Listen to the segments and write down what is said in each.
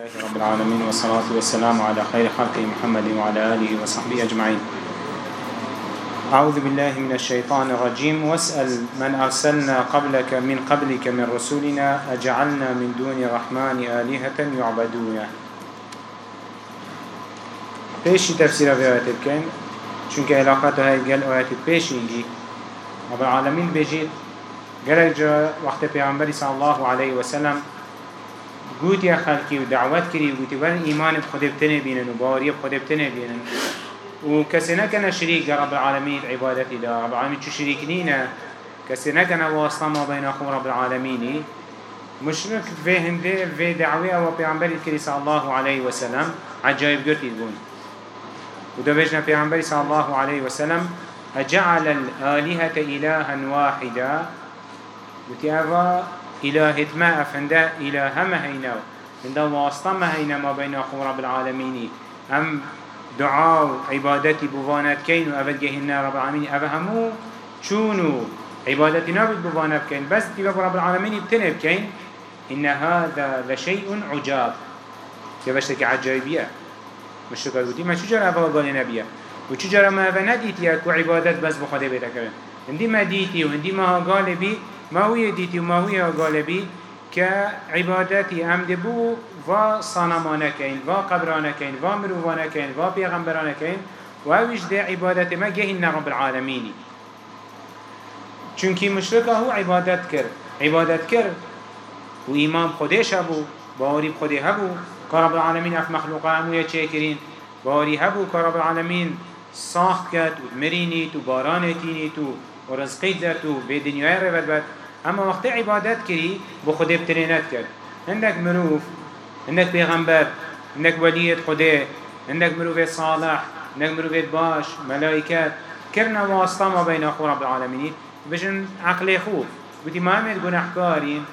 لله رب العالمين والصلاة والسلام على خير خلق محمد وعلى آله وصحبه أجمعين. أعوذ بالله من الشيطان الرجيم. واسأل من أرسلنا قبلك من قبلك من رسولنا أجعلنا من دون الرحمن آلهة يعبدون. بيش تفسير في آيات بكين چونك علاقات هاي قال آيات بيش يجي رب العالمين بيجيت قال جا وقت پیغمبر صلى الله عليه وسلم قوت يا خلقي ودعوات كري وقوتي ورن إيمان بخده بتنه بينن وباوري بخده بتنه بينن وكسنا كان شريك رب العالمين عبادتي دا رب العالمين شو شريك نينا كسنا كان واسطة ما بين أخو رب العالمين مشرك في هنده في دعوة وبيعنبر الكري صلى الله عليه وسلم عجائب قرتي تقول وده بيجنا بيعنبر صلى الله عليه وسلم أجعل الآلهة إلها واحدا؟ وتيابا إله ما أفنده إله ما هينا من ده واسطة ما هينا ما بين أخو رب العالمين. أم دعاء عبادتي بوانات كين وأبد جهنا رب العالمين. أفهمو شونو عبادتي نابد بوانات كين. بس تبقى رب العالمين بتنب كين. إن هذا لشيء عجاب. كبشتك عجائبية مش شكر قلتي ما شجر أفا قال نبيه وشجر ما أفا نديتي أكو عبادت بس بخده بيتكرن هندي ما ديتي وهندي ما قال بي. ما هو ديتي وما هو قال بي كعبادتي أمد بو و صنمانه كين و قبرانه كين و مروانه كين و پیغمبرانه كين و اوش ده عبادت ما جهن رب العالمين چونكي مشركه هو عبادت كر عبادت كر و إيمان خودش هبو باوري بخوده هبو. كرب العالمين اف مخلوقه همو يتشكرين باوري هبو كرب العالمين ساخت كت و مرينيت و بارانتينيت و رزقيت درت و به دنيا رفت بد. اما وقت عبادت كري بخوده بترينت كد عندك مروف عندك پیغمبر عندك ولية خده عندك مروفة صالح عندك مروفة باش ملائكات كرنا واسطة ما بين أخو رب العالمين بجن عقل خوف بتي ما هم گناهكارين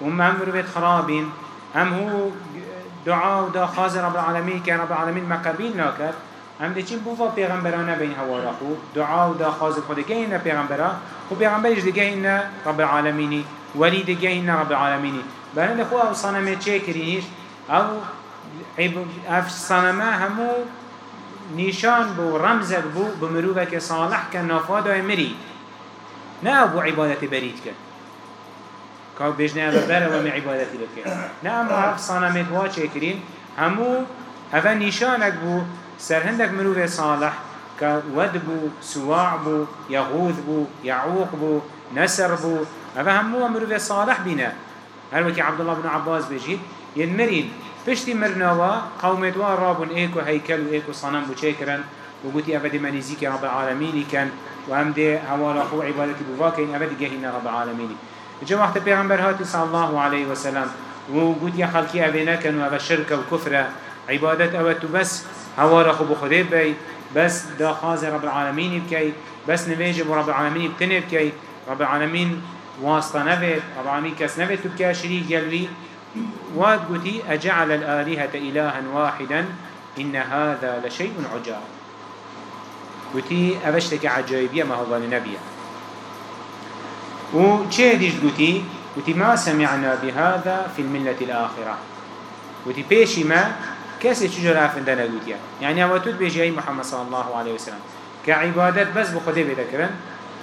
وهم هم مروفة خرابين هم هو دعاء ودا خاز رب العالمين كان رب العالمين مقربين ناكر هم دي چين بوفا پیغمبرانا بين هوا رخو دعاء ودا خاز خده جهنا پیغمبرا. و پیغمبرش دي جهنا رب العالمين ولي دي جهنا رب العالمين بنا دخو أو صنمه چه کرینیش أو اف صنمه همو نشان بو رمزك بو بمروبك صالح كان نافادا مري نا ابو عبادت بريد كان كاو بيجنا ابو بره ومي عبادتي لك نا اما اف صنمه واچه کرین؟ همو هذا نشانك بو سرهندك مروبه صالح؟ كود بو سواع بو يغوث بو يعوق بو نسر بو. هذا همو مروبه صالح بنا هل وكي عبد الله بن عباس بيجي ينمرين پشتی مرنوا قومت وان رابون ایکو هیکل و ایکو صنم بو چیکرن و گوتی افدی منیزی که رب العالمینی کن و هم ده هوالا خو عبادتی بوا کن افدی گهین رب العالمینی. جا وقت پیغمبر هاتی صلی الله علیه وسلم. و گوتی خلقی اوه نکن و اوه شرک و کفر عبادت اوه تو بس هوالا خو بخوده بی بس دا رب العالمینی بکی بس نویجه رب العالمینی بتنه بکی رب العالمین واسطه نوید رب نوید تو بکی شریک گلوی. واد قتي أجعل الآلهة إلها واحدا إن هذا لشيء عجاب. قتي أبشتك عجائبية ما هو النبي وچه ديش قتي قتي ما سمعنا بهذا في الملة الآخرة. قتي بيشي ما كسي شجر أفندنا قتيا يعني هو تود بيجي محمد صلى الله عليه وسلم كعبادات بس بخده بذكرن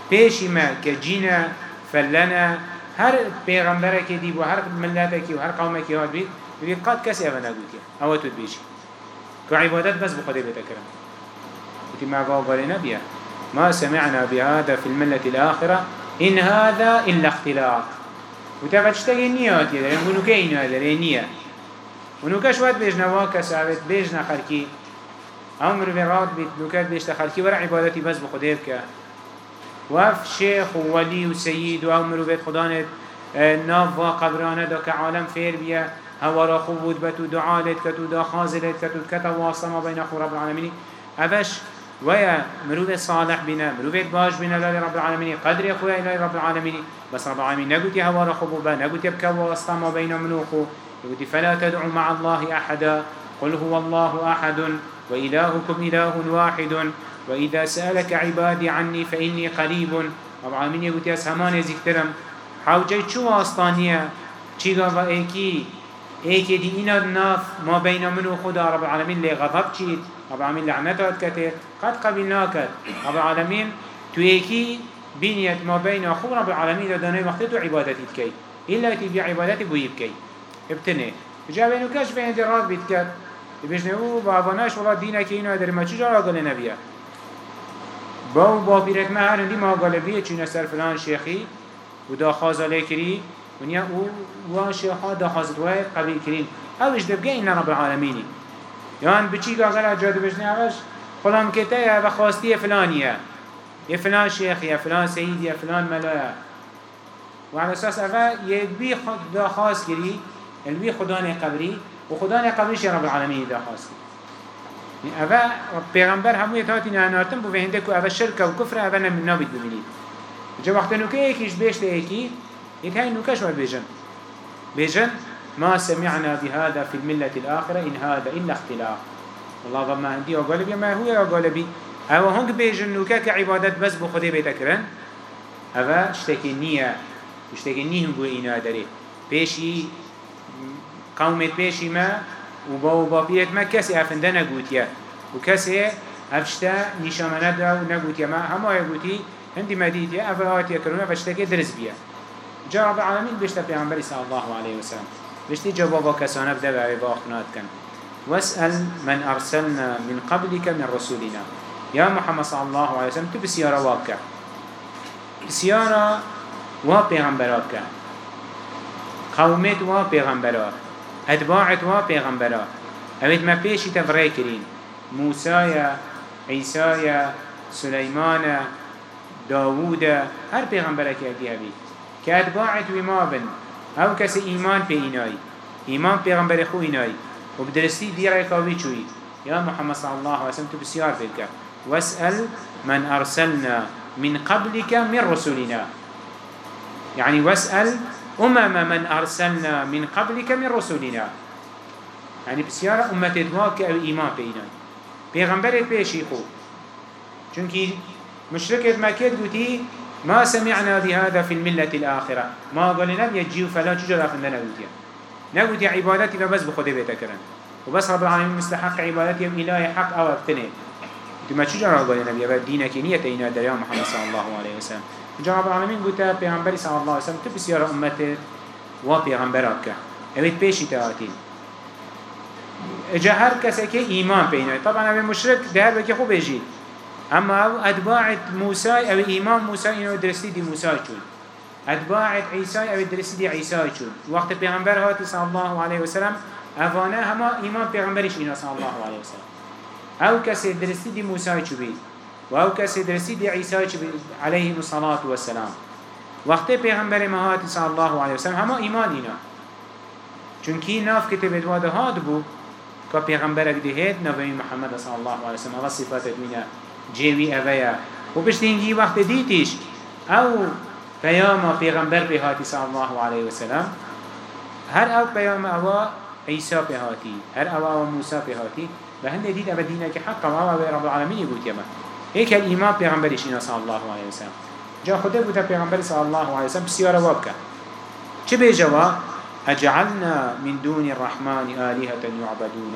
بيشي ما كجينا فلنا هر پیغمبره که دی و هر ملته که هر قومه که هاد بید بید قد کسی اوه نگوتی اوه تود که عبادت بس بخده بیتا کرم وتي ما قال نبيه ما سمعنا بهذا في الملة الآخرة إن هذا إلا اختلاق. وتفتشتغي نيات يدري ونوك إنو يدري نية ونوكش واد بيجنا واكا سعبت بيجنا خلقي. عمر في راد بيت نوكات بيجتا خلقي ورع عبادتي بس بخده بك وف شيخ وولي وسيد وعمر وبيت خدانت ناف وقبرانه دا كعالم فير بيا هوا خوبود بتو دعالت كتو دا خازلت كتو كتا واسطة ما بين أخو رب العالمين أفش ويا مروف صالح بنا مروف باش بنا لله رب العالمين قدر أخويا إلى رب العالمين بس رب العالمين نقول هوا خوبوبا نقول يبكى واسطة ما بين منوخو يقول فلا تدعوا مع الله أحدا. قل هو الله أحد وإلهكم إله واحد. وإذا سألك عبادي عني فإني قريب. رب العالمين يقول ياس همان يزيكترم حوجي چو واستانية چيغا و ايكي ايك دي اينا الناف ما بين من وخدا رب العالمين اللي غضب چيت رب العالمين لعنتات كتير قد قبلناك رب العالمين تو ايكي بنيت ما بين أخو رب العالمين لداني وقتتو عبادتي تكي إلا تبي عبادتي بو ابتنه. جا بینو کش به اندی بیت بید کرد. بجنه او با اواناش ولا دینه که اینو در ما چی جارا گل نبیه؟ با او با پیرک مهر اندی ما گله بیه چینه سر فلان شیخی و دا خازاله کری. و نیا او وان شیخا دا خازدوه قبیل کرین. اوش دبگه این رب العالمینی. یعن بچی گاگر اجاده بجنه اوش؟ خلام کته یا و خواستی فلانیه یه فلان شیخ يا فلان سيد يا فلان ملا وعلى اساس یه بی دا خواست کری البی خدا قبری و خدا قبریش رب العالمین دا خاص کری اوه پیغمبر همو یتاتی نهاناتن بو فهنده که اوه شرک و کفر اوه نابید ببینید. جا وقت نوکه ایکیش بیشت ایکی یک های نوکش ور بیجن بیجن ما سمعنا بهذا في الملة الآخرة إن هذا إلا اختلاف والله ضم عندي أقالبي ما هو أقالبي أو هنگ بيجن نوكا كعبادت بس بو خده بيتكرن أو اشتكي نية اشتكي نيه بو إنا داري بيشي قومت بيشي ما و با و با پیت ما کسی افنده نگوتیه و کسی افشته نیشامنه دا و نگوتیه ما همه گوتی هندی مدیدیه اول آتیه کرونه فشتکه درس بیه. جا رب العالمین بشتا پیغمبری صلی الله علیه وسلم بشتی جوابا کسانه بده و باخنات کن. واسأل من أرسلنا من قبلك من رسولنا. يا محمد صلى الله عليه وسلم تو بسيارة واقع. بسيارة و پیغمبرات کن. قومت و پیغمبرات اتباعت وا پیغمبرا اوید ما پیشی تفره کرین موسى عیسی سلیمان داوود هر پیغمبره که ادی هبید که اتباعت و ما بن أو کسی ایمان پی اینای ایمان پیغمبر خو اینای و بدرستی دیره کاوی چوی یا محمد صلی الله علیه وسلم تو بسیار فکر واسأل من أرسلنا من قبلك من رسولنا يعني واسأل أمم من أرسلنا من قبلك من رسولنا يعني بسيارة أمة دواك أو إيمان بينا. بيغمبرت بيشي خو. چونك مشركة مكة قوتي ما سمعنا بهذا في الملة الآخرة. ما قال لنا يجيو فلا تجرى فندنا قوتي نقوتي عبادتي فبس بخده بيتكرن وبس رب العالمين مستحق عبادتي إلهي حق أو اقتنين ما تجرى قال لنا دينك نية إنا دريا محمد صلى الله عليه وسلم جا رب العالمين قلت پیغمبری صلی الله علیه وسلم تو بسیار امت و پیغمبرات که. اوید پیشی تاعتین اجا هر کسی که ایمان پینه طبعا اوی مشرک ده هر بکی خوب بجید اما أو اتباع موسی أو ایمان موسی اینو درستی دی موسی چون. اتباع عیسی أو درستی دی عیسی چون. وقت پیغمبر هاتی صلی الله علیه وسلم افانه همه ایمان پیغمبرش اینا صلی الله علیه وسلم. أو کسی درستی دی موسی چون و أو کسی درسی دی عیسی علیه الصلاة والسلام. وقتی پیغمبر مهات صلی الله علیه وسلم همه ایمان اینا. چونکی ناف کتب ادواده هاد بو که پیغمبر دهید نوی محمد صلی الله علیه وسلم الله صفات دوینا جیوی اویا. و بشتینگی وقت دیتیش أو پیام پیغمبر بهاتی صلی الله علیه وسلم هر أو پیام أو عیسی بهاتی هر أو أو موسی بهاتی به هنده دید أو دینه که حقا أو رب العالمین بود یما هيك الإيمان پیغمبرش اینا صلی الله عليه وسلم جا خدا بوده پیغمبر صلی الله عليه وسلم بسیار واب کرد چه بیجوا أجعلنا من دون الرحمن آلهة يعبدون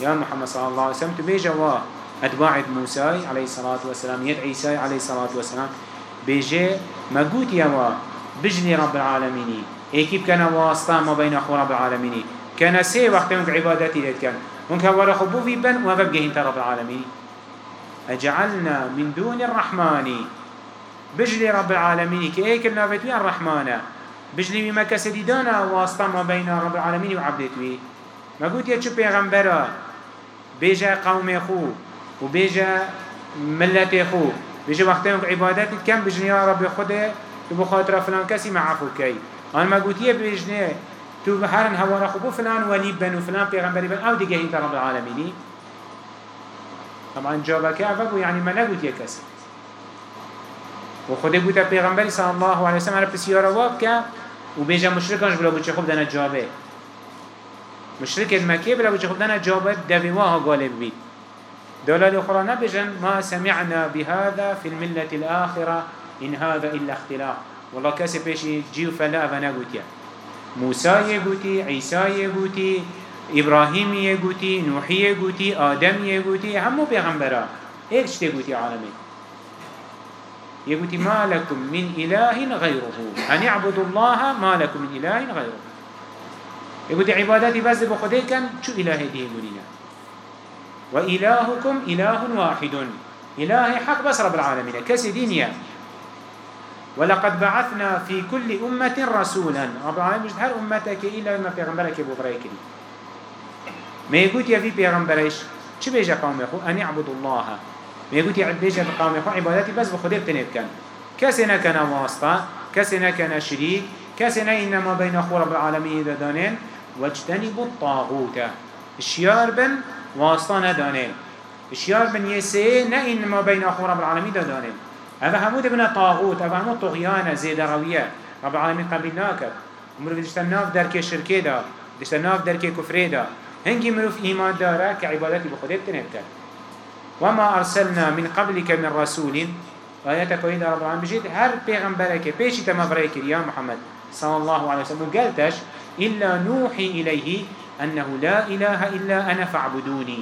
يا محمد صلى الله عليه وسلم تبيجوا أتباع موسى عليه الصلاة والسلام يد عيسى عليه الصلاة والسلام بيجي مقوت يوا بجني رب العالمين ايكيب كان واسطة ما بين أخو رب العالمين كان سي وقت منك عبادتي ليت كان منك ولا خبو في بن وفبقه انت رب العالمين أجعلنا من دون الرحمن. بجلي رب العالمين كي ايك النافتوي الرحمن؟ بجلي بما كسدي دانا واسطة ما بين رب العالمين وعبدتوي ما قلت يا شو بيغمبرا بيجا قوم خو وبيجا ملت خو بيجا وقتهم عبادتي كم بجلي يا رب خده تبو خاطر فلان كسي معفو كي. أنا ما قلت يا بيجني تو هرن هوا خبو فلان وليب بن وفلان بيغمبري بن أو دي رب العالمين. طبعا جابك أفقو يعني ما نقول يكس وخده قلت پیغمبر صلى الله عليه وسلم على بسيارة وابك وبيجا مشركانش بلا بوچه خوب دانا جابه مشرك المكي بلا بوچه خوب دانا جابه دويواها غالب بيت دولال أخرى نبجن ما سمعنا بهذا في الملة الآخرة إن هذا إلا اختلاف والله كاسي بيشي جيو فلا أفنا قلت موسى يقوتي عيسى يقوتي إبراهيم يقوتي نوحي يقوتي آدم يقوتي همو بيغمبرا ايك شتي قوتي عالمي يقوتي ما لكم من إله غيره. أن يعبدوا الله ما لكم من إله غيره. يقوتي عباداتي بس بخده كان شو إله دي يقولينا وإلهكم إله واحد. إله حق بس رب العالمين كسي دينيا ولقد بعثنا في كل أمة رسولا. رب العالمين مش هر أمتك إلا ما پیغمبرك أبو بريك ما يقول يا في پیغمبرش چه بيجا قوم يخو؟ أن يعبدوا الله. ما يقول يا بيجا قوم يخو؟ عبادتي بس بخده بتنب كان. كسنا كان واسطة كسنا كان شريك كسنا إنما بين أخو رب العالمين إذا دانين واجتنبوا الطاغوت. الشيار بن واسطة ندانين الشيار بن يسي نا إنما بين أخو رب العالمين إذا دانين هذا همود ابن طاغوت هذا همود طغيانة زيد روية. رب العالمين قبل ناكر مروف دشتن ناف درك شركه دا دشتن ناف درك كفره دا. هنگي مروف إيمان داره كعبادتي بخده بتنبكر وما أرسلنا من قبلك من رسول. آياتك وإذا رب العالمين بجيت هر پیغمبرك پیشي تمغريك يا محمد صلى الله عليه وسلم قالتش إلا نوحي إليه أنه لا إله إلا أنا فاعبدوني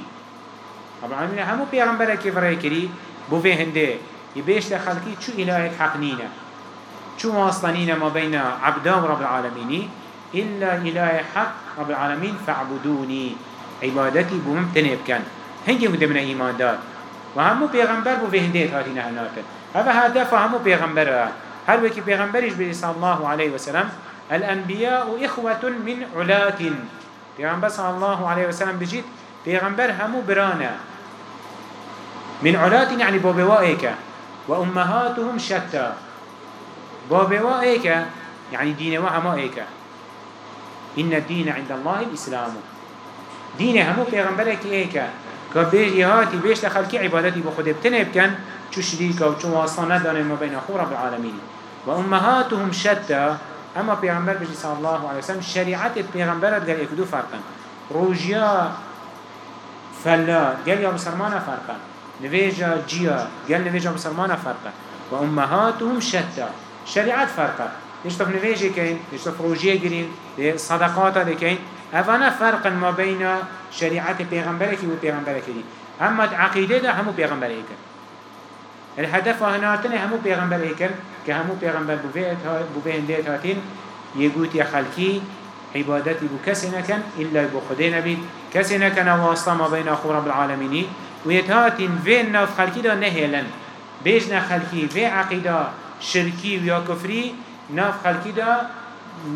رب العالمين همو پیغمبرك فريكري بو في هنده. يبيش لخلقي شو إلهك حقنينا شو واصلنين ما بين عبدا رب العالمين إلا إله حق رب العالمين فاعبدوني. عبادتي بممتنب كان هنجي مده من إيمان دار. وهمو پیغمبر بو فهنديت هاتينا هناتا هذا هدف همو پیغمبر هل وكي پیغمبرش بي صلى الله عليه وسلم الأنبياء إخوة من علات پیغمبر صلى الله عليه وسلم بجيت پیغمبر همو برانا. من علات يعني بوبوائك وأمهاتهم شتى بابوا ايكا يعني دين وهما ايكا إن الدين عند الله الإسلام. دين همو پیغمبرك ايكا كبير يهاتي بيش لخلقي عبادتي بخده بتنب كان چو شريكا و چو واصانا دان ما بين أخو رب العالمين وأمهاتهم شتى أما پیغمبر بجي صلى الله عليه وسلم شريعت پیغمبرت قال اكدو فرقا روجيا فلا قال يا مسلمان فرقا نفيجا جيا قال نفيجا مسلمان فرقا وأمهاتهم شتى شريعت فرقه يشتف نفيجي كين يشتف روجية جرين صدقات لكين أفانا فرق ما بين شريعت بيغمبرك وبيغمبرك دي أما عقيدة ده همو بيغمبرك الهدف هنا تنه همو بيغمبرك كهمو بوفيت بوفين ديت هاتين. يقول يا خلقي عبادتي بكسنا كان إلا بخدينا بيت كسنا كان واسطة ما بين أخو رب العالمين. ويتهاتين فين ناف خلقي ده نهيلا بيجنا خلقي في عقيدة شركي ويا كفري ناف خلقي دا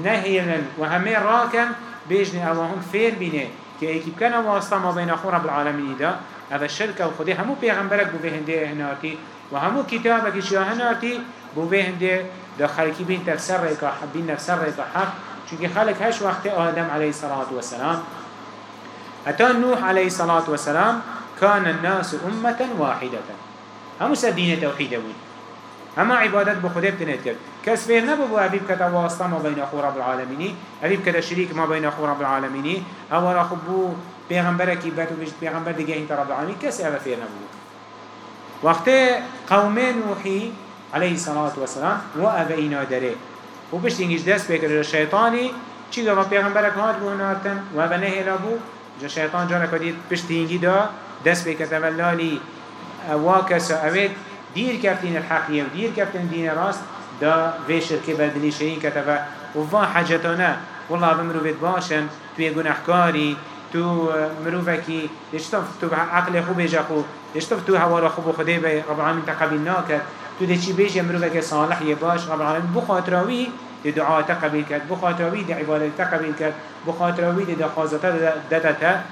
نهينا وهمي راكن بيجني أواهم فير بينه كي ايكي كان واسطة ما بين أخو رب العالمين دا. هذا الشركة وخده همو بيغمبرك بو بهنده هناتي وهمو كتابك اشياء هناتي بو بهنده دا خلقي بين تفسر ريكا حبين نفسر ريكا حق. چونك خلق هش وقت آدم عليه الصلاة والسلام. حتى نوح عليه الصلاة والسلام كان الناس أمة واحدة. همو سدين توحيد بود. هما عبادت بخده بتنید کرد. کس فیر نبو بو عبیب کتا واسطه ما بین اخو رب العالمینی عبیب کتا شریک ما بین اخو رب العالمینی اول اخو بو پیغمبر کی بتو بجد پیغمبر دیگه این رب العالمین کسی اوه فیر نبو وقت قوم نوحی عليه الصلاة والسلام و اوه اینا داره و بشت اینگیش دست بکر شیطانی چی گفت پیغمبرک هات بو نارتن و اوه نهیلا بو. جا شیطان جانا کدید بشت اینگی دا دست بکر تولالی واکس اوید. دير كفتين الحقية ودير كفتين دين راست. دا في شركة بدلي شيء كتبه وفا حاجتنا والله بمروفت باشن. تو يقول أحكاري تو مروفكي يشتف تو عقل خوب يجاكو يشتف تو هوار خوب خده بي رب العالمين تقبلناك تو دي چي بيجي مروفك صالح يباش رب العالمين بخاطراوي دي دعاء تقبل كد بخاطراوي دي عبادة تقبل كد بخاطراوي دي دخازتا دتتا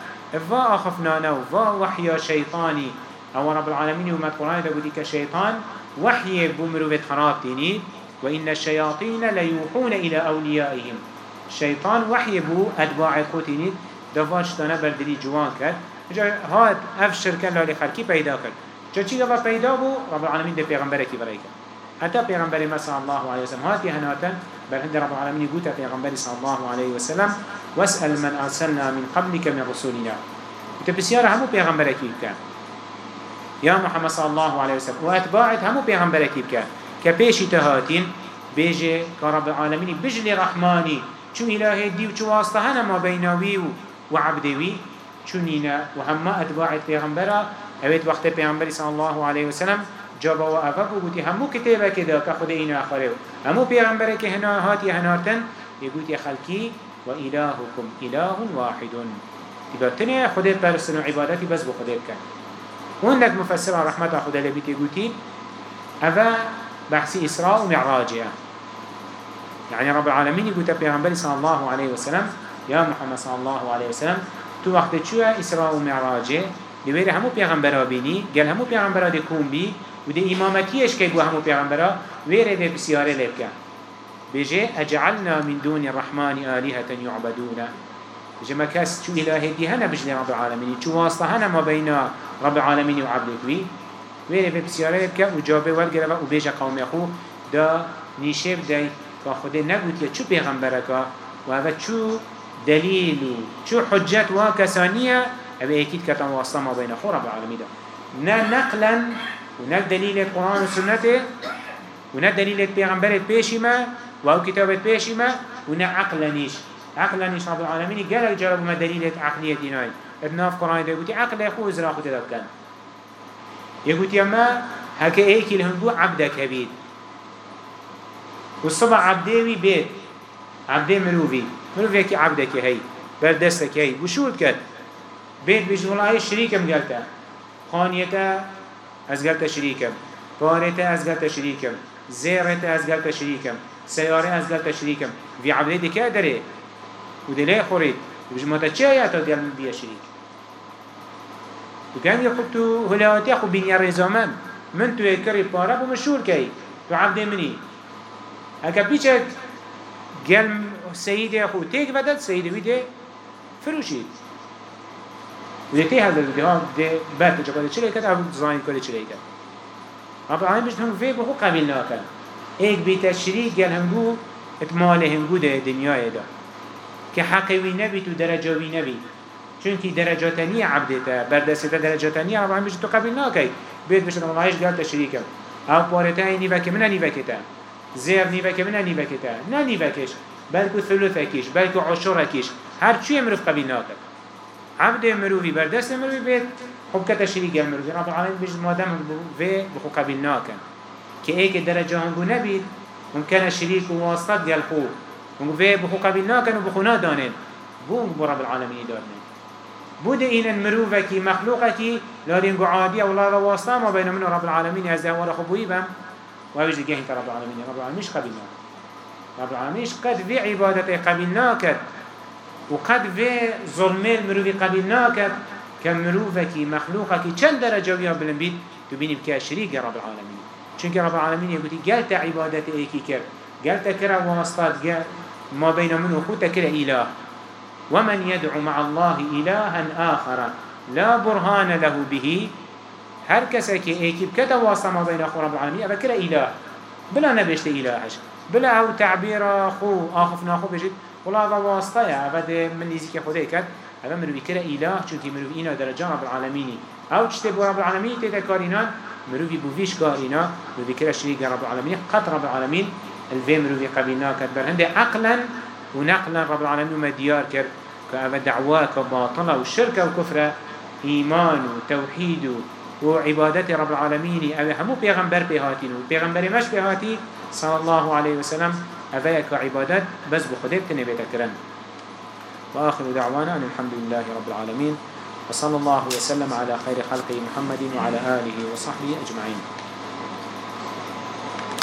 فا أخفنانا وفا وحيا شيطاني أو رب العالمين وما القرآن ده بودي كشيطان وحي بمروفة خراب ديني وإن الشياطين ليوحون إلى أوليائهم. الشيطان وحي بو أتباع قوتيني دفاش تانا بردلي جوان كد جا هاد اف شركة لالي خلقي پیدا كد جا چي دفا پیدا بو رب العالمين ده پیغمبركي بريكا حتى پیغمبر ما صلى الله عليه وسلم. هاتي هناتا بل عند رب العالمين قوتا پیغمبر صلى الله عليه وسلم. واسأل من أرسلنا من قبلك من رسولنا. وتبسيار همو پیغمبركي كان يا محمد صلى الله عليه وسلم. واتباعت همو پیغمبرکی بکن که پیشی تهاتین بیجه که رب العالمین بجلی رحمانی چو إلهي دي وچو واسطة ما بيناوي وعبدوي چونينا وهما أتباع پیغمبرا. اوید وقت پیغمبر صلى الله عليه وسلم جابا و افاق و گوتی همو کتابه که دا که خود اینو اخاره همو پیغمبره که هنا هاتی هنارتن يقول خلقي وإلهكم إله واحد تبارتني خده برسن عبادتي بس بخده كان وعندك مفسر رحمة خده لبيت يقولي أفا بحثي إسراء ومعراجها يعني رب العالمين يقول تبيغنبري صلى الله عليه وسلم يا محمد صلى الله عليه وسلم تو وقت شو إسراء ومعراجه لويري همو پیغمبرا بيني قال همو پیغمبرا دي كون بي ودي إمامتيش كي همو پیغمبرا ويري دي بسيارة لبكا بيجي أجعلنا من دون الرحمن آلهة يعبدون بيجي ما كاس شو إلهي دي هنا بجني رب العالمين شو واسطة هنا ما بين رب العالمين وعبدك بي ويري في بسيارة لبكا وجابه والقربة وبيجي قوم يخو دا نيشيب داي كخده نقول يا شو پیغمبرك وهذا شو دليل شو حجة وكسانية أبي أكيد كتم واسطة ما بين أخو رب العالمين دا. نا نقلا ونا دليل القرآن والسنة ونا دليل البيغمبر بيشما وهو كتابة بيشما ونا عقلا نيش عقلا نيش رب العالمين قال جرب ما دليل عقلية ديناي ابن في القرآن ده يقول عقل يخو إزرا خد كان يقول يما هكا ايكي لهنبو عبدك هبيد والصبح عبدي بيت عبدي مروفي مروفي كي عبدك هي بردستك هي وشود كد بيت بيجي والله هاي شريكم قالتا خانيتا از قالتا شريكم بارتا از قالتا شريكم زيرتا از قالتا شريكم سيارة از قالتا شريكم في عبدي دي كادره ودلي خوريد وبيجي ماتا چايا تا قال بيا شريك وكان يقول هلاواتي أخو بنيا رزامان من تو يكري بارا بمشهور كي تو عبدي مني هكا بيشت قال سيدي أخو تيك بدل سيدي ويدي فروشيد ولتي هذا الدهان ده بات كده أبو دزاين كله چلي كده رب العالمين بيجت هم في بخو قبيل ناكل ايك بتشريك قال هم جو اتمال هم جو ده دنيا ده كحقوي نبي تو درجوي نبي چونكي درجاتني عبدته بردسته درجاتني رب العالمين بيجت تو قبيل ناكل بيت بيجت الله عايش قال تشريكه أو بارتاي نيفك منا نيفكته زير نيفك منا نيفكته نا نيفكش بلكو ثلثكيش بلكو عشركيش هر چی امروف قبیل ناکد عبد مروفی بردست مروفی بید. خب کتا شریک مروفی رب العالمین بجد مادم في بخو قبیل ناکن که درجه هنگو نبید ممکنه شریک و واسطت گل خو هنگو في بخو قبیل ناکن و بخو نادانن بو بو رب العالمین دارنن بود این المروفه کی مخلوقه کی لارین عادی أو لا واسطه ما بین من رب العالمین از دوار خبوی بم و هیچ دیگه رب العالمین رب العالمین قبیل ناکن رب العالمين قد في عبادته قبل ناكد وقد في ظلم المروفي قبل ناكد كمروفك مخلوقك چند درجة ويا بلنبيت تبيني بكا شريك رب العالمين چونك رب العالمين يقول قالت عبادته ايكي كر قالت كرا واسطات ما بين من وخوت كرا إله. ومن يدعو مع الله إلها آخر لا برهان له به. هر كسك ايكي بكتا واسطة ما بين أخو رب العالمين كرا إله بلا نبشت إلهش بلا أو تعبير خو آخف ناخو بجد ولا هذا واسطة يا هذا من نزيك خده كد هذا مروي كرا إله چونك مروي إنا درجة رب العالمين أو تشتب رب العالمين تيتا كارينا مروي بوفيش كارينا مروي كرا شريك رب العالمين قط رب العالمين الفي مروي قبلنا كد بر هنده عقلا ونقلا رب العالمين ما ديار كر كأبا دعواك باطلة والشركة وكفرة إيمان وتوحيد وعبادة رب العالمين. أو همو بيغمبر بهاتين. وبيغمبر مش بهاتي صلى الله عليه وسلم أفايك عبادات بس بخدير تنبيت كرن وآخر دعوانا أن الحمد لله رب العالمين وصلى الله وسلم على خير خلقه محمد وعلى آله وصحبه أجمعين.